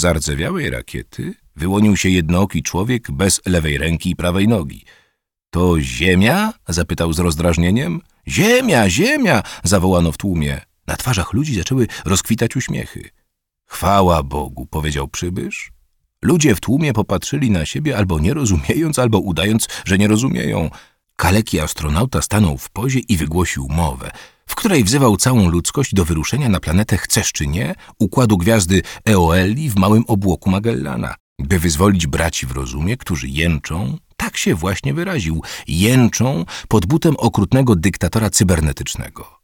zardzewiałej rakiety wyłonił się jednooki człowiek bez lewej ręki i prawej nogi. To ziemia? zapytał z rozdrażnieniem. Ziemia, ziemia! zawołano w tłumie. Na twarzach ludzi zaczęły rozkwitać uśmiechy. Chwała Bogu, powiedział przybysz. Ludzie w tłumie popatrzyli na siebie albo nie rozumiejąc, albo udając, że nie rozumieją. Kaleki astronauta stanął w pozie i wygłosił mowę, w której wzywał całą ludzkość do wyruszenia na planetę chcesz czy nie, układu gwiazdy Eoeli w małym obłoku Magellana, by wyzwolić braci w rozumie, którzy jęczą, tak się właśnie wyraził, jęczą pod butem okrutnego dyktatora cybernetycznego.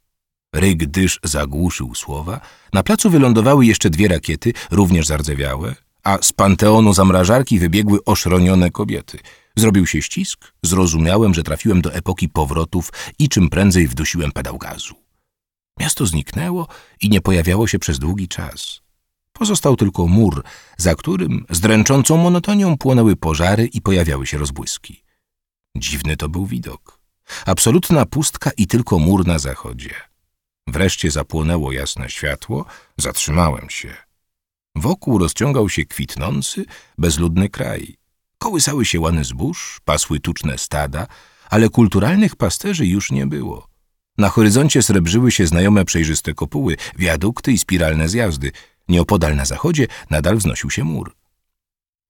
Ryk dysz zagłuszył słowa, na placu wylądowały jeszcze dwie rakiety, również zardzewiałe, a z panteonu zamrażarki wybiegły oszronione kobiety. Zrobił się ścisk, zrozumiałem, że trafiłem do epoki powrotów i czym prędzej wdusiłem pedał gazu. Miasto zniknęło i nie pojawiało się przez długi czas. Pozostał tylko mur, za którym z dręczącą monotonią płonęły pożary i pojawiały się rozbłyski. Dziwny to był widok. Absolutna pustka i tylko mur na zachodzie. Wreszcie zapłonęło jasne światło, zatrzymałem się. Wokół rozciągał się kwitnący, bezludny kraj. Kołysały się łany zbóż, pasły tuczne stada, ale kulturalnych pasterzy już nie było. Na horyzoncie srebrzyły się znajome przejrzyste kopuły, wiadukty i spiralne zjazdy. Nieopodal na zachodzie nadal wznosił się mur.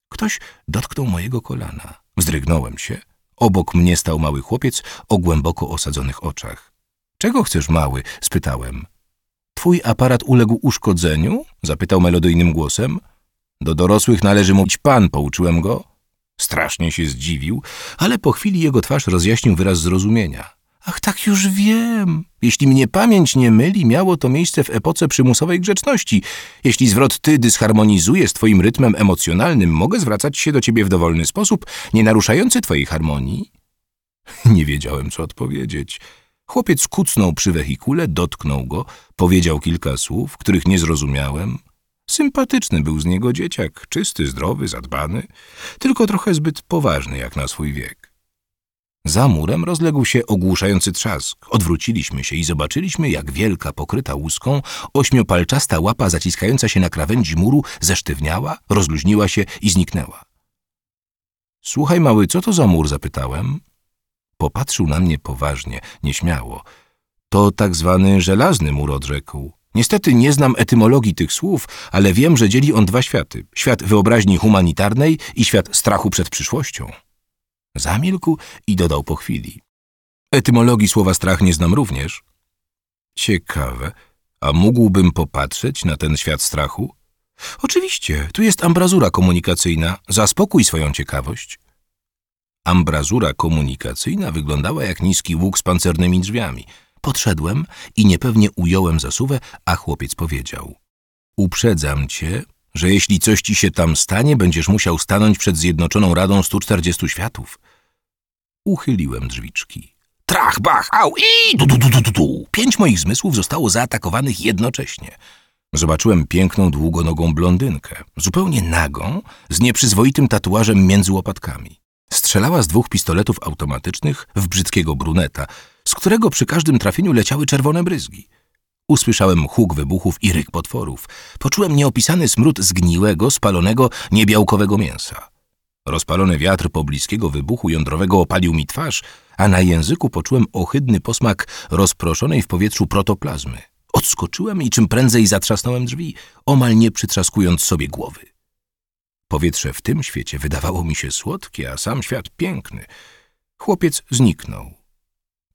Ktoś dotknął mojego kolana. Wzdrygnąłem się. Obok mnie stał mały chłopiec o głęboko osadzonych oczach. Czego chcesz, mały? spytałem. Twój aparat uległ uszkodzeniu? zapytał melodyjnym głosem. Do dorosłych należy mówić pan, pouczyłem go. Strasznie się zdziwił, ale po chwili jego twarz rozjaśnił wyraz zrozumienia. Ach, tak już wiem. Jeśli mnie pamięć nie myli, miało to miejsce w epoce przymusowej grzeczności. Jeśli zwrot ty dysharmonizuje z twoim rytmem emocjonalnym, mogę zwracać się do ciebie w dowolny sposób, nie naruszający twojej harmonii? Nie wiedziałem, co odpowiedzieć. Chłopiec kucnął przy wehikule, dotknął go, powiedział kilka słów, których nie zrozumiałem. Sympatyczny był z niego dzieciak, czysty, zdrowy, zadbany, tylko trochę zbyt poważny jak na swój wiek. Za murem rozległ się ogłuszający trzask. Odwróciliśmy się i zobaczyliśmy, jak wielka, pokryta łuską, ośmiopalczasta łapa zaciskająca się na krawędzi muru zesztywniała, rozluźniła się i zniknęła. Słuchaj, mały, co to za mur? zapytałem. Popatrzył na mnie poważnie, nieśmiało. To tak zwany żelazny mur, odrzekł. Niestety nie znam etymologii tych słów, ale wiem, że dzieli on dwa światy. Świat wyobraźni humanitarnej i świat strachu przed przyszłością. Zamilkł i dodał po chwili. Etymologii słowa strach nie znam również. Ciekawe. A mógłbym popatrzeć na ten świat strachu? Oczywiście, tu jest ambrazura komunikacyjna. Zaspokój swoją ciekawość. Ambrazura komunikacyjna wyglądała jak niski łuk z pancernymi drzwiami. Podszedłem i niepewnie ująłem zasuwę, a chłopiec powiedział. Uprzedzam cię, że jeśli coś ci się tam stanie, będziesz musiał stanąć przed Zjednoczoną Radą 140 Światów. Uchyliłem drzwiczki. Trach, bach, au, i du, du, du, du, du. Pięć moich zmysłów zostało zaatakowanych jednocześnie. Zobaczyłem piękną, długonogą blondynkę, zupełnie nagą, z nieprzyzwoitym tatuażem między łopatkami. Strzelała z dwóch pistoletów automatycznych w brzydkiego bruneta, z którego przy każdym trafieniu leciały czerwone bryzgi. Usłyszałem huk wybuchów i ryk potworów. Poczułem nieopisany smród zgniłego, spalonego, niebiałkowego mięsa. Rozpalony wiatr pobliskiego wybuchu jądrowego opalił mi twarz, a na języku poczułem ohydny posmak rozproszonej w powietrzu protoplazmy. Odskoczyłem i czym prędzej zatrzasnąłem drzwi, omal nie przytrzaskując sobie głowy. Powietrze w tym świecie wydawało mi się słodkie, a sam świat piękny. Chłopiec zniknął.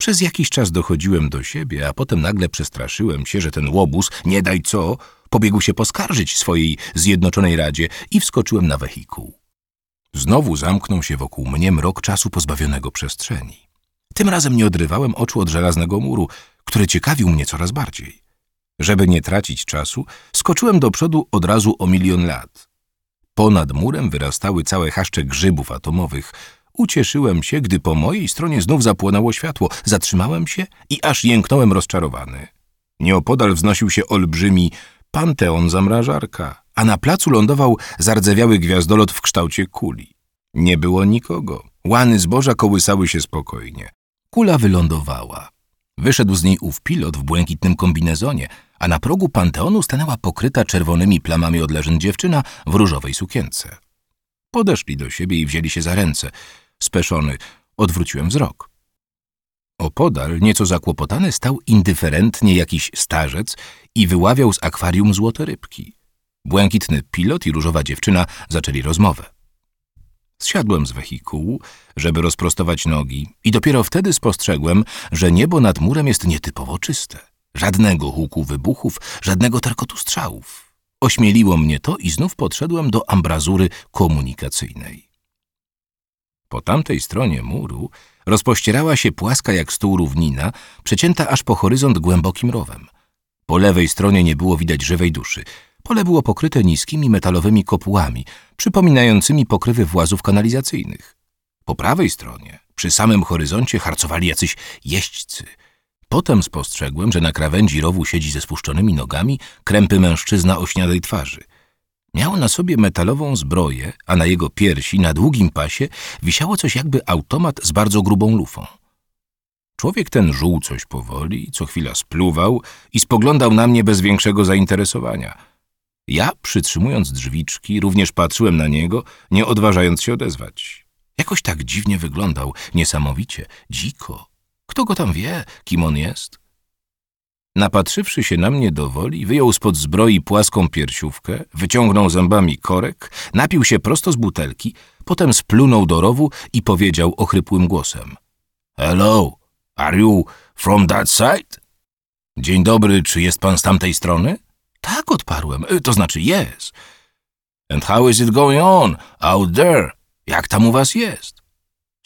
Przez jakiś czas dochodziłem do siebie, a potem nagle przestraszyłem się, że ten łobuz, nie daj co, pobiegł się poskarżyć swojej Zjednoczonej Radzie i wskoczyłem na wehikuł. Znowu zamknął się wokół mnie mrok czasu pozbawionego przestrzeni. Tym razem nie odrywałem oczu od żelaznego muru, który ciekawił mnie coraz bardziej. Żeby nie tracić czasu, skoczyłem do przodu od razu o milion lat. Ponad murem wyrastały całe chaszcze grzybów atomowych. Ucieszyłem się, gdy po mojej stronie znów zapłonęło światło. Zatrzymałem się i aż jęknąłem rozczarowany. Nieopodal wznosił się olbrzymi panteon zamrażarka, a na placu lądował zardzewiały gwiazdolot w kształcie kuli. Nie było nikogo. Łany zboża kołysały się spokojnie. Kula wylądowała. Wyszedł z niej ów pilot w błękitnym kombinezonie, a na progu panteonu stanęła pokryta czerwonymi plamami od leżyn dziewczyna w różowej sukience. Podeszli do siebie i wzięli się za ręce. Speszony, odwróciłem wzrok. Opodal, nieco zakłopotany, stał indyferentnie jakiś starzec i wyławiał z akwarium złote rybki. Błękitny pilot i różowa dziewczyna zaczęli rozmowę. Zsiadłem z wehikułu, żeby rozprostować nogi i dopiero wtedy spostrzegłem, że niebo nad murem jest nietypowo czyste. Żadnego huku wybuchów, żadnego tarkotu strzałów. Ośmieliło mnie to i znów podszedłem do ambrazury komunikacyjnej. Po tamtej stronie muru rozpościerała się płaska jak stół równina, przecięta aż po horyzont głębokim rowem. Po lewej stronie nie było widać żywej duszy. Pole było pokryte niskimi metalowymi kopułami, przypominającymi pokrywy włazów kanalizacyjnych. Po prawej stronie, przy samym horyzoncie, harcowali jacyś jeźdźcy. Potem spostrzegłem, że na krawędzi rowu siedzi ze spuszczonymi nogami krępy mężczyzna o śniadej twarzy. Miał na sobie metalową zbroję, a na jego piersi, na długim pasie, wisiało coś jakby automat z bardzo grubą lufą. Człowiek ten żuł coś powoli, co chwila spluwał i spoglądał na mnie bez większego zainteresowania. Ja, przytrzymując drzwiczki, również patrzyłem na niego, nie odważając się odezwać. Jakoś tak dziwnie wyglądał, niesamowicie, dziko. Kto go tam wie, kim on jest? Napatrzywszy się na mnie do woli, wyjął spod zbroi płaską piersiówkę, wyciągnął zębami korek, napił się prosto z butelki, potem splunął do rowu i powiedział ochrypłym głosem. Hello, are you from that side? Dzień dobry, czy jest pan z tamtej strony? Tak, odparłem, y, to znaczy jest. And how is it going on out there? Jak tam u was jest?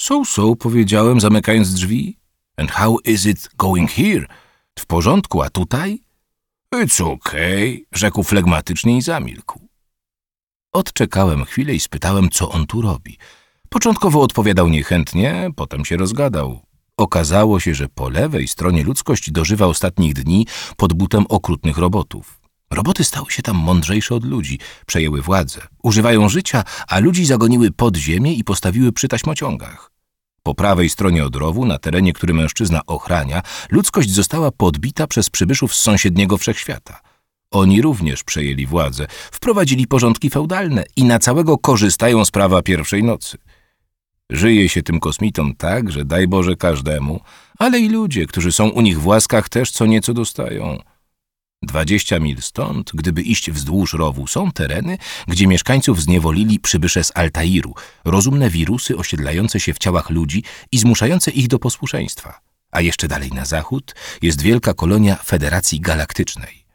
So, so, powiedziałem, zamykając drzwi. And how is it going here? W porządku, a tutaj? It's okay, rzekł flegmatycznie i zamilkł. Odczekałem chwilę i spytałem, co on tu robi. Początkowo odpowiadał niechętnie, potem się rozgadał. Okazało się, że po lewej stronie ludzkość dożywa ostatnich dni pod butem okrutnych robotów. Roboty stały się tam mądrzejsze od ludzi, przejęły władzę, używają życia, a ludzi zagoniły pod ziemię i postawiły przy taśmociągach. Po prawej stronie odrowu, na terenie, który mężczyzna ochrania, ludzkość została podbita przez przybyszów z sąsiedniego wszechświata. Oni również przejęli władzę, wprowadzili porządki feudalne i na całego korzystają z prawa pierwszej nocy. Żyje się tym kosmitom tak, że daj Boże każdemu, ale i ludzie, którzy są u nich w łaskach, też co nieco dostają – Dwadzieścia mil stąd, gdyby iść wzdłuż rowu, są tereny, gdzie mieszkańców zniewolili przybysze z Altairu, rozumne wirusy osiedlające się w ciałach ludzi i zmuszające ich do posłuszeństwa. A jeszcze dalej na zachód jest wielka kolonia Federacji Galaktycznej.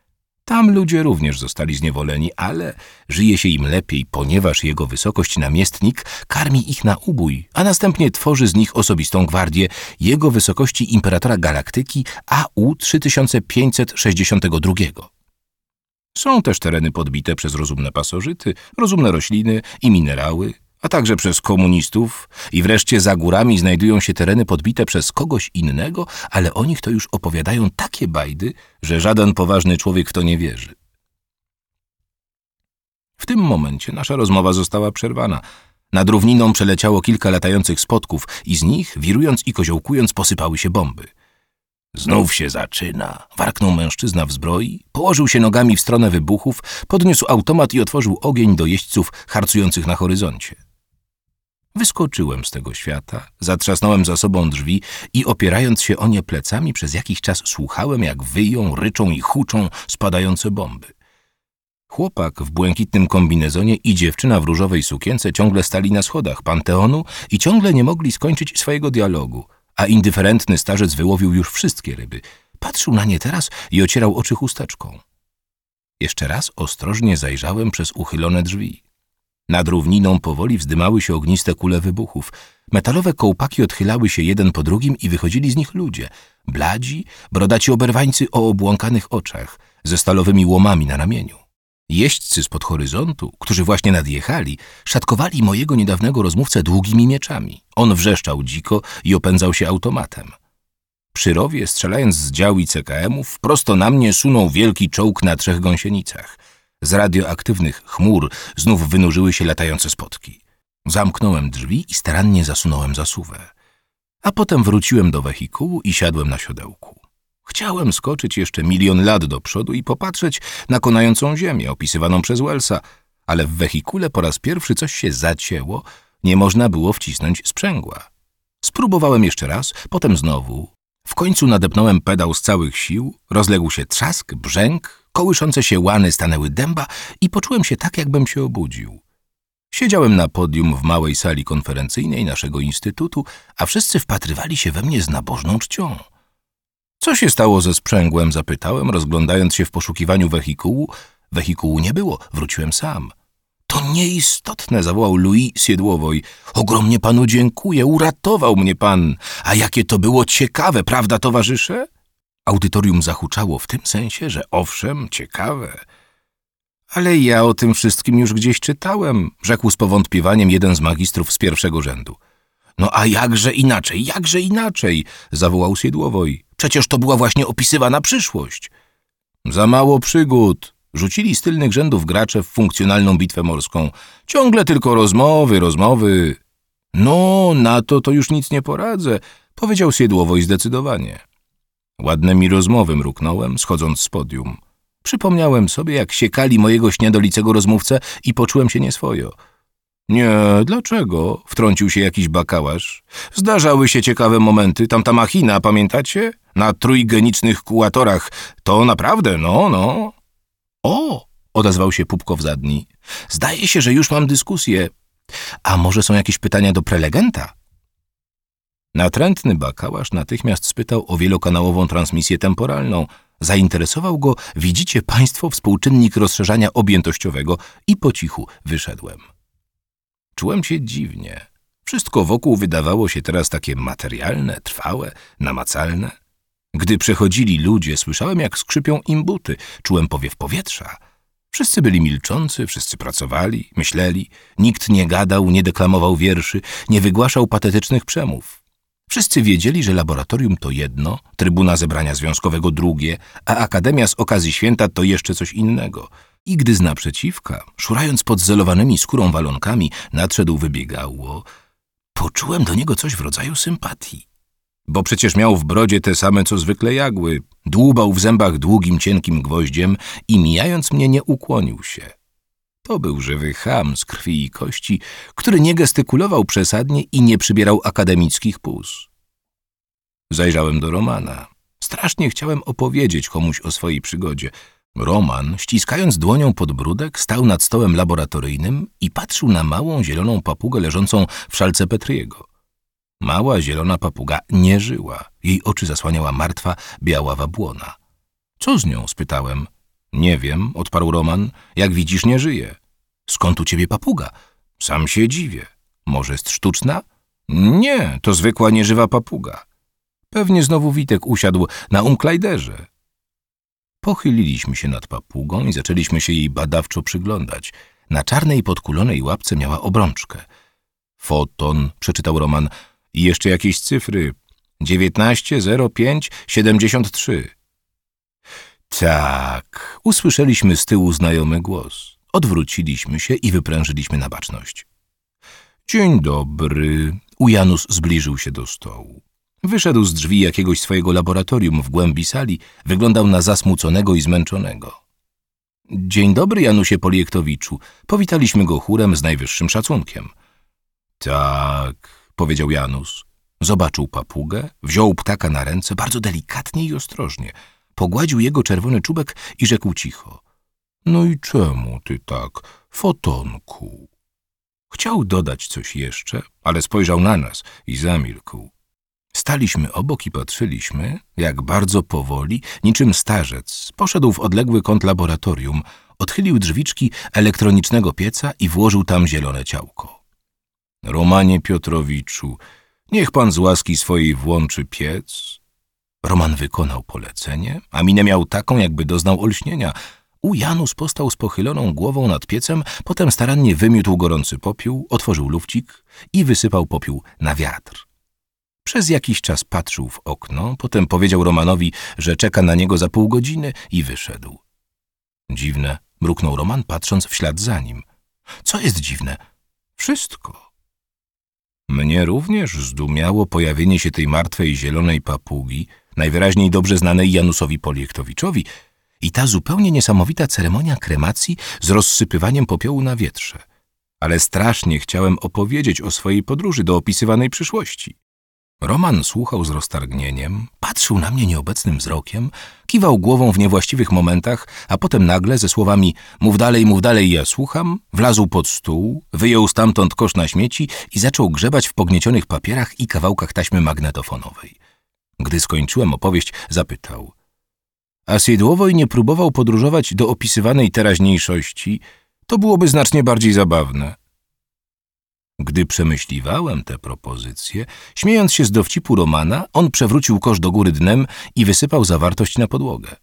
Tam ludzie również zostali zniewoleni, ale żyje się im lepiej, ponieważ jego wysokość namiestnik karmi ich na ubój, a następnie tworzy z nich osobistą gwardię jego wysokości imperatora galaktyki AU 3562. Są też tereny podbite przez rozumne pasożyty, rozumne rośliny i minerały, a także przez komunistów i wreszcie za górami znajdują się tereny podbite przez kogoś innego, ale o nich to już opowiadają takie bajdy, że żaden poważny człowiek w to nie wierzy. W tym momencie nasza rozmowa została przerwana. Nad równiną przeleciało kilka latających spotków i z nich, wirując i koziołkując, posypały się bomby. Znów się zaczyna, warknął mężczyzna w zbroi, położył się nogami w stronę wybuchów, podniósł automat i otworzył ogień do jeźdźców harcujących na horyzoncie. Wyskoczyłem z tego świata, zatrzasnąłem za sobą drzwi i opierając się o nie plecami przez jakiś czas słuchałem, jak wyją, ryczą i huczą spadające bomby. Chłopak w błękitnym kombinezonie i dziewczyna w różowej sukience ciągle stali na schodach Panteonu i ciągle nie mogli skończyć swojego dialogu, a indyferentny starzec wyłowił już wszystkie ryby. Patrzył na nie teraz i ocierał oczy chusteczką. Jeszcze raz ostrożnie zajrzałem przez uchylone drzwi. Nad równiną powoli wzdymały się ogniste kule wybuchów. Metalowe kołpaki odchylały się jeden po drugim i wychodzili z nich ludzie. Bladzi, brodaci oberwańcy o obłąkanych oczach, ze stalowymi łomami na ramieniu. Jeźdźcy spod horyzontu, którzy właśnie nadjechali, szatkowali mojego niedawnego rozmówcę długimi mieczami. On wrzeszczał dziko i opędzał się automatem. Przy rowie, strzelając z dział i CKM-ów, prosto na mnie sunął wielki czołg na trzech gąsienicach – z radioaktywnych chmur znów wynurzyły się latające spotki. Zamknąłem drzwi i starannie zasunąłem zasuwę. A potem wróciłem do wehikułu i siadłem na siodełku. Chciałem skoczyć jeszcze milion lat do przodu i popatrzeć na konającą ziemię opisywaną przez Wellsa, ale w wehikule po raz pierwszy coś się zacięło, nie można było wcisnąć sprzęgła. Spróbowałem jeszcze raz, potem znowu. W końcu nadepnąłem pedał z całych sił, rozległ się trzask, brzęk, kołyszące się łany stanęły dęba i poczułem się tak, jakbym się obudził. Siedziałem na podium w małej sali konferencyjnej naszego instytutu, a wszyscy wpatrywali się we mnie z nabożną czcią. Co się stało ze sprzęgłem? zapytałem, rozglądając się w poszukiwaniu wehikułu. Wehikułu nie było, wróciłem sam. To nieistotne, zawołał Louis Siedłowoj. Ogromnie panu dziękuję, uratował mnie pan. A jakie to było ciekawe, prawda, towarzysze? Audytorium zahuczało w tym sensie, że owszem, ciekawe. Ale ja o tym wszystkim już gdzieś czytałem, rzekł z powątpiewaniem jeden z magistrów z pierwszego rzędu. No a jakże inaczej, jakże inaczej, zawołał Siedłowoj. Przecież to była właśnie opisywana przyszłość. Za mało przygód. Rzucili z tylnych rzędów gracze w funkcjonalną bitwę morską. Ciągle tylko rozmowy, rozmowy. No, na to to już nic nie poradzę, powiedział Siedłowoj zdecydowanie. Ładne mi rozmowy mruknąłem, schodząc z podium. Przypomniałem sobie, jak siekali mojego śniadolicego rozmówcę i poczułem się nieswojo. Nie, dlaczego? Wtrącił się jakiś bakałasz. Zdarzały się ciekawe momenty. Tamta machina, pamiętacie? Na trójgenicznych kułatorach. To naprawdę, no, no. O, odezwał się Pupko zadni. Zdaje się, że już mam dyskusję. A może są jakieś pytania do prelegenta? Natrętny bakałasz natychmiast spytał o wielokanałową transmisję temporalną. Zainteresował go, widzicie państwo, współczynnik rozszerzania objętościowego i po cichu wyszedłem. Czułem się dziwnie. Wszystko wokół wydawało się teraz takie materialne, trwałe, namacalne. Gdy przechodzili ludzie, słyszałem, jak skrzypią im buty, czułem powiew powietrza. Wszyscy byli milczący, wszyscy pracowali, myśleli, nikt nie gadał, nie deklamował wierszy, nie wygłaszał patetycznych przemów. Wszyscy wiedzieli, że laboratorium to jedno, trybuna zebrania związkowego drugie, a akademia z okazji święta to jeszcze coś innego. I gdy z naprzeciwka, szurając pod zelowanymi skórą walonkami, nadszedł wybiegało, poczułem do niego coś w rodzaju sympatii. Bo przecież miał w brodzie te same, co zwykle jagły, dłubał w zębach długim, cienkim gwoździem i mijając mnie nie ukłonił się. To był żywy cham z krwi i kości, który nie gestykulował przesadnie i nie przybierał akademickich pus. Zajrzałem do Romana. Strasznie chciałem opowiedzieć komuś o swojej przygodzie. Roman, ściskając dłonią podbródek, stał nad stołem laboratoryjnym i patrzył na małą zieloną papugę leżącą w szalce Petriego. Mała zielona papuga nie żyła. Jej oczy zasłaniała martwa, biała wabłona. Co z nią? spytałem. Nie wiem, odparł Roman. Jak widzisz, nie żyje. Skąd u ciebie papuga? Sam się dziwię. Może jest sztuczna? Nie, to zwykła nieżywa papuga. Pewnie znowu Witek usiadł na umklajderze. Pochyliliśmy się nad papugą i zaczęliśmy się jej badawczo przyglądać. Na czarnej podkulonej łapce miała obrączkę. Foton, przeczytał Roman, i jeszcze jakieś cyfry. 19.05.73. Tak, usłyszeliśmy z tyłu znajomy głos. Odwróciliśmy się i wyprężyliśmy na baczność. Dzień dobry. Ujanus zbliżył się do stołu. Wyszedł z drzwi jakiegoś swojego laboratorium w głębi sali, wyglądał na zasmuconego i zmęczonego. Dzień dobry, Janusie Poliektowiczu. Powitaliśmy go chórem z najwyższym szacunkiem. Tak, powiedział Janus. Zobaczył papugę, wziął ptaka na ręce bardzo delikatnie i ostrożnie. Pogładził jego czerwony czubek i rzekł cicho. No i czemu ty tak, fotonku? Chciał dodać coś jeszcze, ale spojrzał na nas i zamilkł. Staliśmy obok i patrzyliśmy, jak bardzo powoli, niczym starzec, poszedł w odległy kąt laboratorium, odchylił drzwiczki elektronicznego pieca i włożył tam zielone ciałko. Romanie Piotrowiczu, niech pan z łaski swojej włączy piec. Roman wykonał polecenie, a minę miał taką, jakby doznał olśnienia. U Janus postał z pochyloną głową nad piecem, potem starannie wymiótł gorący popiół, otworzył lufcik i wysypał popiół na wiatr. Przez jakiś czas patrzył w okno, potem powiedział Romanowi, że czeka na niego za pół godziny i wyszedł. Dziwne, mruknął Roman, patrząc w ślad za nim. Co jest dziwne? Wszystko. Mnie również zdumiało pojawienie się tej martwej zielonej papugi, najwyraźniej dobrze znanej Janusowi Poliektowiczowi, i ta zupełnie niesamowita ceremonia kremacji z rozsypywaniem popiołu na wietrze. Ale strasznie chciałem opowiedzieć o swojej podróży do opisywanej przyszłości. Roman słuchał z roztargnieniem, patrzył na mnie nieobecnym wzrokiem, kiwał głową w niewłaściwych momentach, a potem nagle ze słowami mów dalej, mów dalej, ja słucham, wlazł pod stół, wyjął stamtąd kosz na śmieci i zaczął grzebać w pogniecionych papierach i kawałkach taśmy magnetofonowej. Gdy skończyłem opowieść, zapytał. A Sidłowoj nie próbował podróżować do opisywanej teraźniejszości, to byłoby znacznie bardziej zabawne. Gdy przemyśliwałem tę propozycję, śmiejąc się z dowcipu Romana, on przewrócił kosz do góry dnem i wysypał zawartość na podłogę.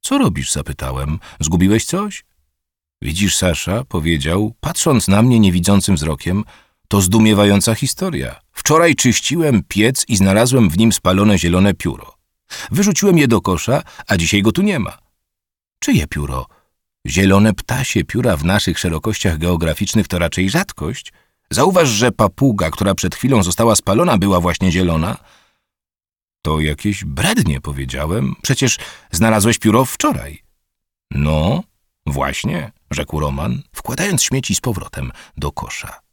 Co robisz? zapytałem. Zgubiłeś coś? Widzisz, Sasza, powiedział, patrząc na mnie niewidzącym wzrokiem, to zdumiewająca historia. Wczoraj czyściłem piec i znalazłem w nim spalone zielone pióro. Wyrzuciłem je do kosza, a dzisiaj go tu nie ma. Czyje pióro? Zielone ptasie pióra w naszych szerokościach geograficznych to raczej rzadkość – Zauważ, że papuga, która przed chwilą została spalona, była właśnie zielona. To jakieś brednie, powiedziałem. Przecież znalazłeś pióro wczoraj. No, właśnie, rzekł Roman, wkładając śmieci z powrotem do kosza.